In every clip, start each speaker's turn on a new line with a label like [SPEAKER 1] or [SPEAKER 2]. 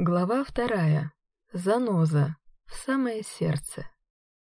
[SPEAKER 1] Глава вторая. Заноза. В самое сердце.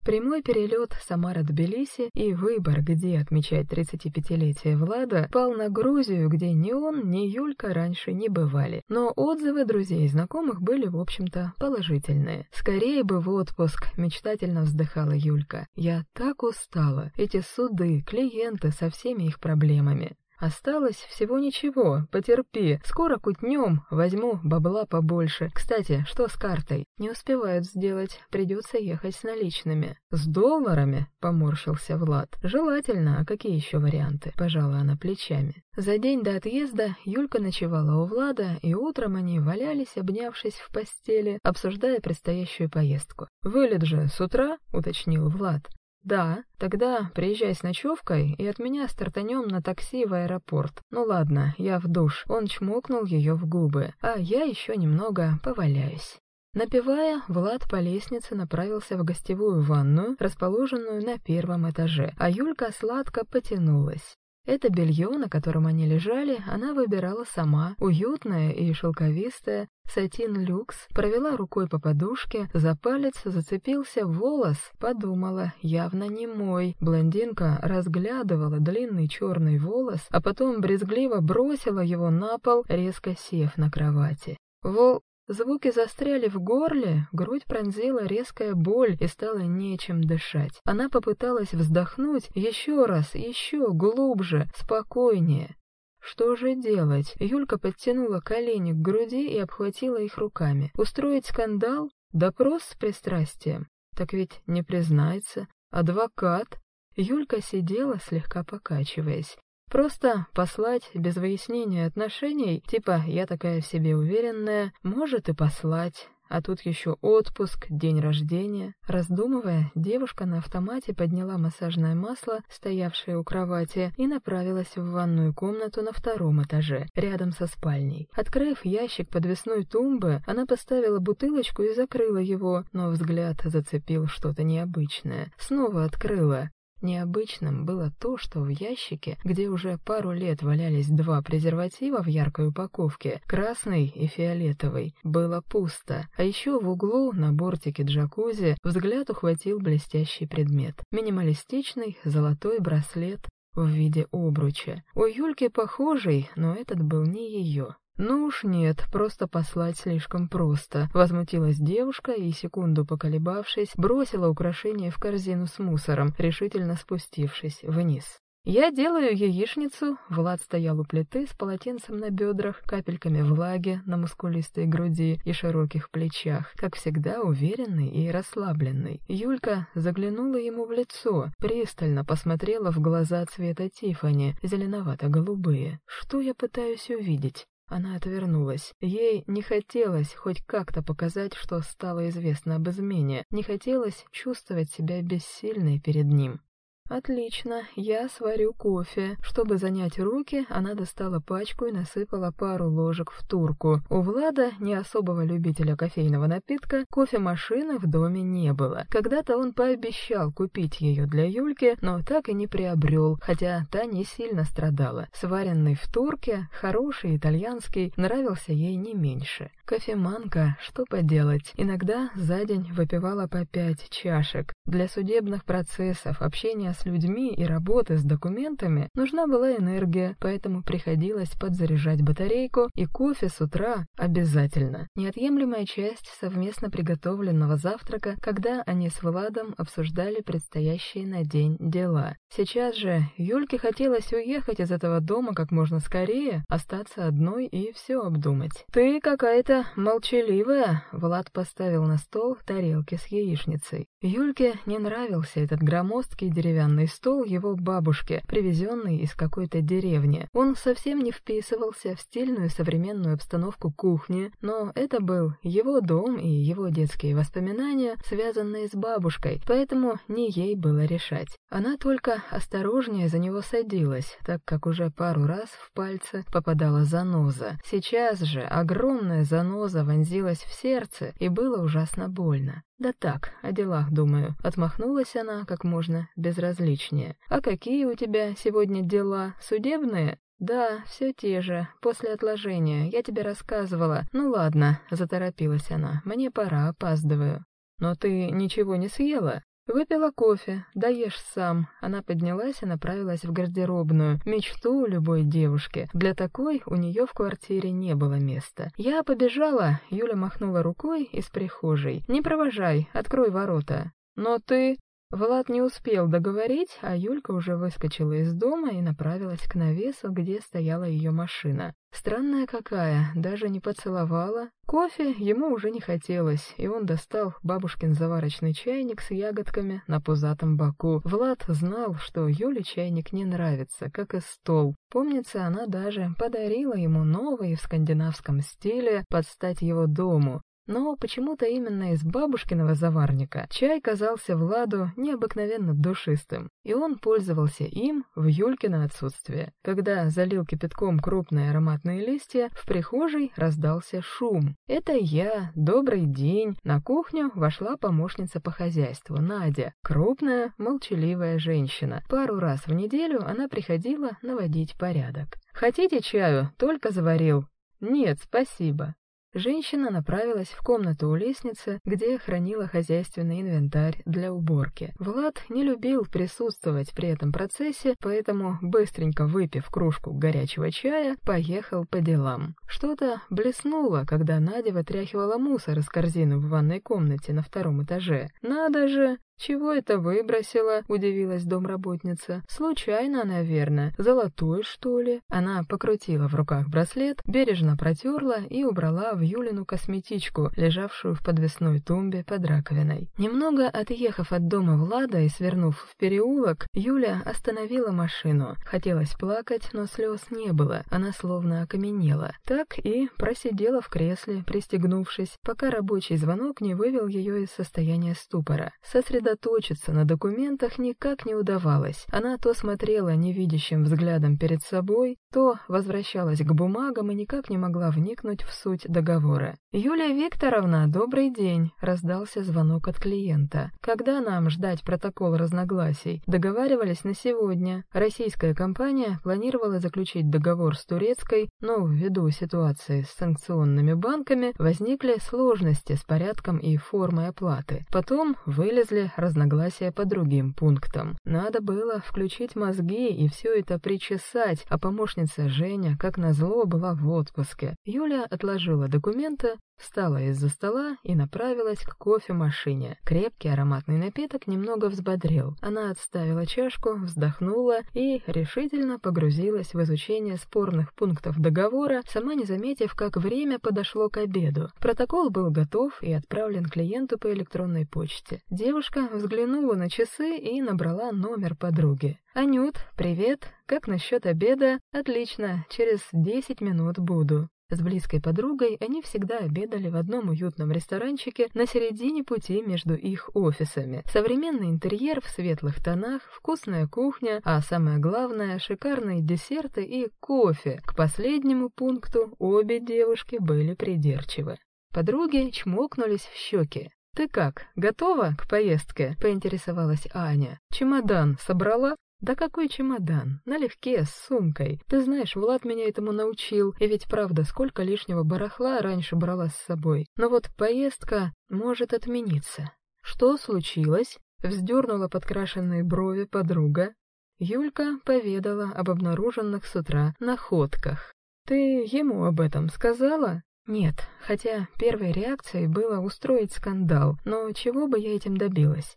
[SPEAKER 1] Прямой перелет Самара-Тбилиси и выбор, где отмечать 35-летие Влада, пал на Грузию, где ни он, ни Юлька раньше не бывали. Но отзывы друзей и знакомых были, в общем-то, положительные. «Скорее бы в отпуск», — мечтательно вздыхала Юлька. «Я так устала. Эти суды, клиенты со всеми их проблемами». Осталось всего ничего, потерпи. Скоро кутнем, возьму бабла побольше. Кстати, что с картой? Не успевают сделать, придется ехать с наличными. С долларами? Поморщился Влад. Желательно, а какие еще варианты? Пожала она плечами. За день до отъезда Юлька ночевала у Влада, и утром они валялись, обнявшись в постели, обсуждая предстоящую поездку. «Вылет же с утра?» — уточнил Влад. «Да, тогда приезжай с ночевкой, и от меня стартанем на такси в аэропорт. Ну ладно, я в душ». Он чмокнул ее в губы, а я еще немного поваляюсь. Напевая, Влад по лестнице направился в гостевую ванную, расположенную на первом этаже, а Юлька сладко потянулась. Это белье, на котором они лежали, она выбирала сама, уютное и шелковистое, сатин люкс, провела рукой по подушке, за палец зацепился волос, подумала, явно не мой. Блондинка разглядывала длинный черный волос, а потом брезгливо бросила его на пол, резко сев на кровати. Вол... Звуки застряли в горле, грудь пронзила резкая боль и стало нечем дышать. Она попыталась вздохнуть еще раз, еще глубже, спокойнее. Что же делать? Юлька подтянула колени к груди и обхватила их руками. Устроить скандал? Допрос с пристрастием? Так ведь не признается. Адвокат? Юлька сидела, слегка покачиваясь. Просто послать без выяснения отношений, типа «я такая в себе уверенная», может и послать. А тут еще отпуск, день рождения. Раздумывая, девушка на автомате подняла массажное масло, стоявшее у кровати, и направилась в ванную комнату на втором этаже, рядом со спальней. Открыв ящик подвесной тумбы, она поставила бутылочку и закрыла его, но взгляд зацепил что-то необычное. Снова открыла. Необычным было то, что в ящике, где уже пару лет валялись два презерватива в яркой упаковке, красный и фиолетовый, было пусто. А еще в углу, на бортике джакузи, взгляд ухватил блестящий предмет. Минималистичный золотой браслет в виде обруча. У Юльки похожий, но этот был не ее. «Ну уж нет, просто послать слишком просто», — возмутилась девушка и, секунду поколебавшись, бросила украшение в корзину с мусором, решительно спустившись вниз. «Я делаю яичницу», — Влад стоял у плиты с полотенцем на бедрах, капельками влаги на мускулистой груди и широких плечах, как всегда уверенный и расслабленный. Юлька заглянула ему в лицо, пристально посмотрела в глаза цвета Тифани, зеленовато-голубые. «Что я пытаюсь увидеть?» Она отвернулась. Ей не хотелось хоть как-то показать, что стало известно об измене, не хотелось чувствовать себя бессильной перед ним. «Отлично, я сварю кофе». Чтобы занять руки, она достала пачку и насыпала пару ложек в турку. У Влада, не особого любителя кофейного напитка, кофемашины в доме не было. Когда-то он пообещал купить ее для Юльки, но так и не приобрел, хотя та не сильно страдала. Сваренный в турке, хороший итальянский, нравился ей не меньше. Кофеманка, что поделать, иногда за день выпивала по пять чашек. Для судебных процессов, общения с людьми и работы с документами нужна была энергия, поэтому приходилось подзаряжать батарейку, и кофе с утра обязательно. Неотъемлемая часть совместно приготовленного завтрака, когда они с Владом обсуждали предстоящие на день дела. Сейчас же Юльке хотелось уехать из этого дома как можно скорее, остаться одной и все обдумать. «Ты какая-то молчаливая», — Влад поставил на стол тарелки с яичницей. Юльке не нравился этот громоздкий деревянный стол его бабушки, привезенный из какой-то деревни. Он совсем не вписывался в стильную современную обстановку кухни, но это был его дом и его детские воспоминания, связанные с бабушкой, поэтому не ей было решать. Она только осторожнее за него садилась, так как уже пару раз в пальцы попадала заноза. Сейчас же огромная заноза вонзилась в сердце, и было ужасно больно. «Да так, о делах думаю». Отмахнулась она как можно безразличнее. «А какие у тебя сегодня дела? Судебные?» «Да, все те же, после отложения, я тебе рассказывала. Ну ладно», — заторопилась она, — «мне пора, опаздываю». «Но ты ничего не съела?» Выпила кофе, даешь сам. Она поднялась и направилась в гардеробную. Мечту любой девушки. Для такой у нее в квартире не было места. Я побежала, Юля махнула рукой из прихожей. «Не провожай, открой ворота». «Но ты...» Влад не успел договорить, а Юлька уже выскочила из дома и направилась к навесу, где стояла ее машина. Странная какая, даже не поцеловала. Кофе ему уже не хотелось, и он достал бабушкин заварочный чайник с ягодками на пузатом боку. Влад знал, что Юле чайник не нравится, как и стол. Помнится, она даже подарила ему новый в скандинавском стиле под стать его дому. Но почему-то именно из бабушкиного заварника чай казался Владу необыкновенно душистым, и он пользовался им в Юлькино отсутствие. Когда залил кипятком крупные ароматные листья, в прихожей раздался шум. «Это я, добрый день!» На кухню вошла помощница по хозяйству, Надя, крупная, молчаливая женщина. Пару раз в неделю она приходила наводить порядок. «Хотите чаю? Только заварил». «Нет, спасибо». Женщина направилась в комнату у лестницы, где хранила хозяйственный инвентарь для уборки. Влад не любил присутствовать при этом процессе, поэтому, быстренько выпив кружку горячего чая, поехал по делам. Что-то блеснуло, когда Надя вытряхивала мусор из корзины в ванной комнате на втором этаже. «Надо же!» «Чего это выбросила?» — удивилась домработница. «Случайно, наверное. Золотой, что ли?» Она покрутила в руках браслет, бережно протерла и убрала в Юлину косметичку, лежавшую в подвесной тумбе под раковиной. Немного отъехав от дома Влада и свернув в переулок, Юля остановила машину. Хотелось плакать, но слез не было. Она словно окаменела. Так и просидела в кресле, пристегнувшись, пока рабочий звонок не вывел ее из состояния ступора. Сосредоточенная сосредоточиться на документах никак не удавалось. Она то смотрела невидящим взглядом перед собой, то возвращалась к бумагам и никак не могла вникнуть в суть договора. «Юлия Викторовна, добрый день!» — раздался звонок от клиента. «Когда нам ждать протокол разногласий? Договаривались на сегодня. Российская компания планировала заключить договор с турецкой, но ввиду ситуации с санкционными банками возникли сложности с порядком и формой оплаты. Потом вылезли разногласия по другим пунктам. Надо было включить мозги и все это причесать, а помощница Женя, как назло, была в отпуске. Юля отложила документы, Встала из-за стола и направилась к кофемашине. Крепкий ароматный напиток немного взбодрил. Она отставила чашку, вздохнула и решительно погрузилась в изучение спорных пунктов договора, сама не заметив, как время подошло к обеду. Протокол был готов и отправлен клиенту по электронной почте. Девушка взглянула на часы и набрала номер подруги. «Анют, привет. Как насчет обеда? Отлично. Через десять минут буду». С близкой подругой они всегда обедали в одном уютном ресторанчике на середине пути между их офисами. Современный интерьер в светлых тонах, вкусная кухня, а самое главное — шикарные десерты и кофе. К последнему пункту обе девушки были придирчивы. Подруги чмокнулись в щеки. «Ты как, готова к поездке?» — поинтересовалась Аня. «Чемодан собрала?» «Да какой чемодан? Налегке, с сумкой. Ты знаешь, Влад меня этому научил, и ведь правда, сколько лишнего барахла раньше брала с собой. Но вот поездка может отмениться». «Что случилось?» — вздернула подкрашенные брови подруга. Юлька поведала об обнаруженных с утра находках. «Ты ему об этом сказала?» «Нет, хотя первой реакцией было устроить скандал, но чего бы я этим добилась?»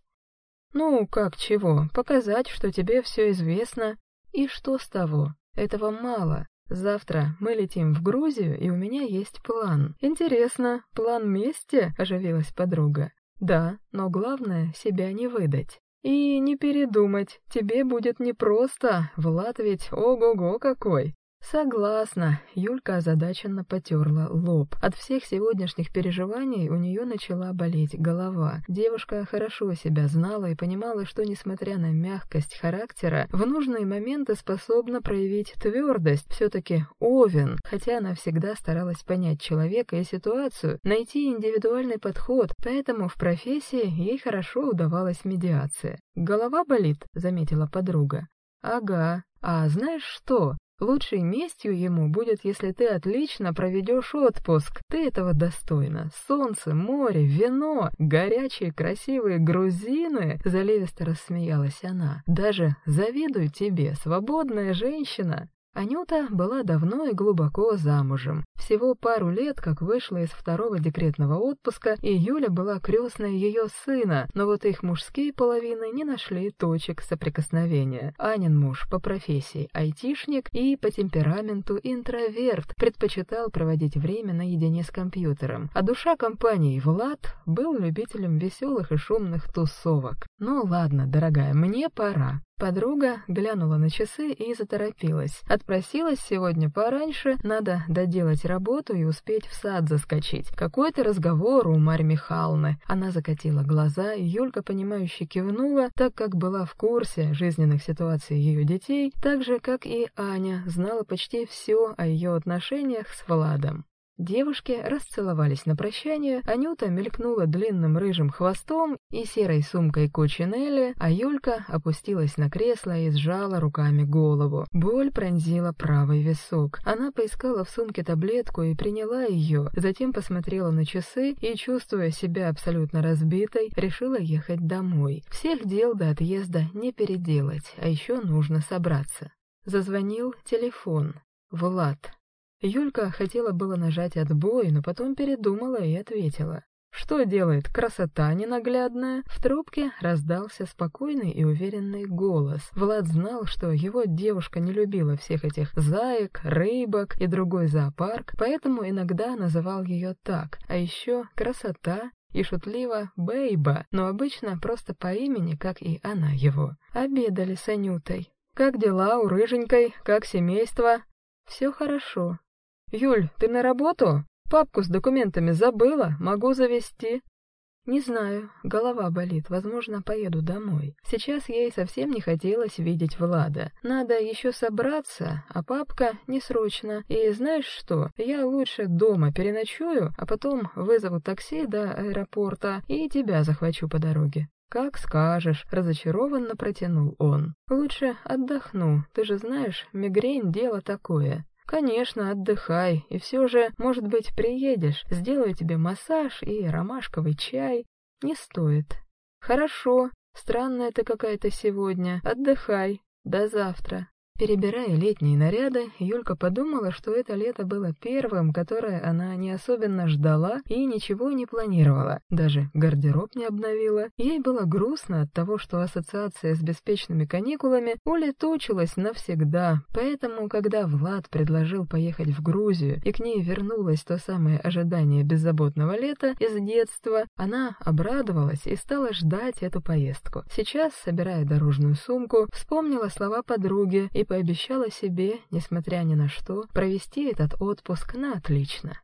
[SPEAKER 1] Ну, как чего? Показать, что тебе все известно. И что с того? Этого мало. Завтра мы летим в Грузию, и у меня есть план. Интересно, план мести? Оживилась подруга. Да, но главное себя не выдать. И не передумать, тебе будет непросто, Влад ведь ого-го какой. Согласна. Юлька озадаченно потерла лоб. От всех сегодняшних переживаний у нее начала болеть голова. Девушка хорошо себя знала и понимала, что, несмотря на мягкость характера, в нужные моменты способна проявить твердость. Все-таки Овен, хотя она всегда старалась понять человека и ситуацию, найти индивидуальный подход, поэтому в профессии ей хорошо удавалась медиация. «Голова болит», — заметила подруга. «Ага. А знаешь что? Лучшей местью ему будет, если ты отлично проведешь отпуск. Ты этого достойна. Солнце, море, вино, горячие красивые грузины. Заливисто рассмеялась она. Даже завидую тебе, свободная женщина. Анюта была давно и глубоко замужем. Всего пару лет, как вышла из второго декретного отпуска, и Юля была крестной ее сына, но вот их мужские половины не нашли точек соприкосновения. Анин муж по профессии айтишник и по темпераменту интроверт, предпочитал проводить время наедине с компьютером, а душа компании Влад был любителем веселых и шумных тусовок. «Ну ладно, дорогая, мне пора. Подруга глянула на часы и заторопилась. Отпросилась сегодня пораньше, надо доделать работу и успеть в сад заскочить. Какой-то разговор у Марьи Михайловны. Она закатила глаза, Юлька, понимающе кивнула, так как была в курсе жизненных ситуаций ее детей, так же, как и Аня, знала почти все о ее отношениях с Владом. Девушки расцеловались на прощание, Анюта мелькнула длинным рыжим хвостом и серой сумкой Кучинелли, а Юлька опустилась на кресло и сжала руками голову. Боль пронзила правый висок. Она поискала в сумке таблетку и приняла ее, затем посмотрела на часы и, чувствуя себя абсолютно разбитой, решила ехать домой. Всех дел до отъезда не переделать, а еще нужно собраться. Зазвонил телефон. Влад. Юлька хотела было нажать отбой, но потом передумала и ответила. «Что делает красота ненаглядная?» В трубке раздался спокойный и уверенный голос. Влад знал, что его девушка не любила всех этих заек, рыбок и другой зоопарк, поэтому иногда называл ее так. А еще красота и шутливо «бейба», но обычно просто по имени, как и она его. Обедали с Анютой. «Как дела у рыженькой? Как семейство?» «Все хорошо», «Юль, ты на работу? Папку с документами забыла? Могу завести?» «Не знаю. Голова болит. Возможно, поеду домой. Сейчас ей совсем не хотелось видеть Влада. Надо еще собраться, а папка не срочно. И знаешь что? Я лучше дома переночую, а потом вызову такси до аэропорта и тебя захвачу по дороге». «Как скажешь», — разочарованно протянул он. «Лучше отдохну. Ты же знаешь, мигрень — дело такое. «Конечно, отдыхай, и все же, может быть, приедешь, сделаю тебе массаж и ромашковый чай». «Не стоит». «Хорошо, странная ты какая-то сегодня, отдыхай, до завтра». Перебирая летние наряды, Юлька подумала, что это лето было первым, которое она не особенно ждала и ничего не планировала, даже гардероб не обновила. Ей было грустно от того, что ассоциация с беспечными каникулами улетучилась навсегда, поэтому, когда Влад предложил поехать в Грузию и к ней вернулось то самое ожидание беззаботного лета из детства, она обрадовалась и стала ждать эту поездку. Сейчас, собирая дорожную сумку, вспомнила слова подруги и пообещала себе, несмотря ни на что, провести этот отпуск на отлично.